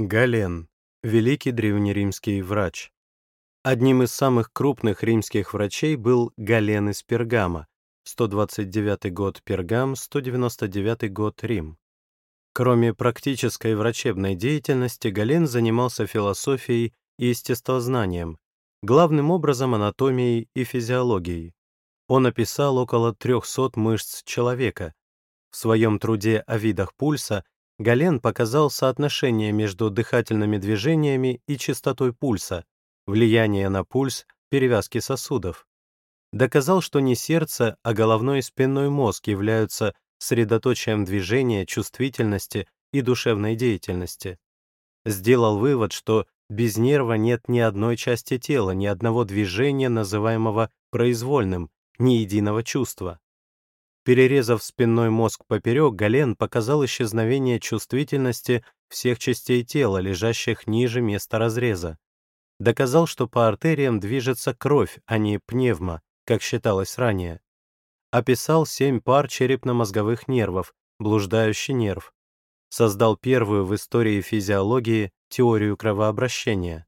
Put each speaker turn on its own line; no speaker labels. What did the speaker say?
Гален, великий древнеримский врач. Одним из самых крупных римских врачей был Гален из Пергама, 129 год Пергам, 199 год Рим. Кроме практической врачебной деятельности, Гален занимался философией и естествознанием, главным образом анатомией и физиологией. Он описал около 300 мышц человека. В своем труде о видах пульса Гален показал соотношение между дыхательными движениями и частотой пульса, влияние на пульс, перевязки сосудов. Доказал, что не сердце, а головной и спинной мозг являются средоточием движения, чувствительности и душевной деятельности. Сделал вывод, что без нерва нет ни одной части тела, ни одного движения, называемого произвольным, ни единого чувства. Перерезав спинной мозг поперек, Гален показал исчезновение чувствительности всех частей тела, лежащих ниже места разреза. Доказал, что по артериям движется кровь, а не пневма, как считалось ранее. Описал семь пар черепно-мозговых нервов, блуждающий нерв. Создал первую в истории физиологии теорию кровообращения.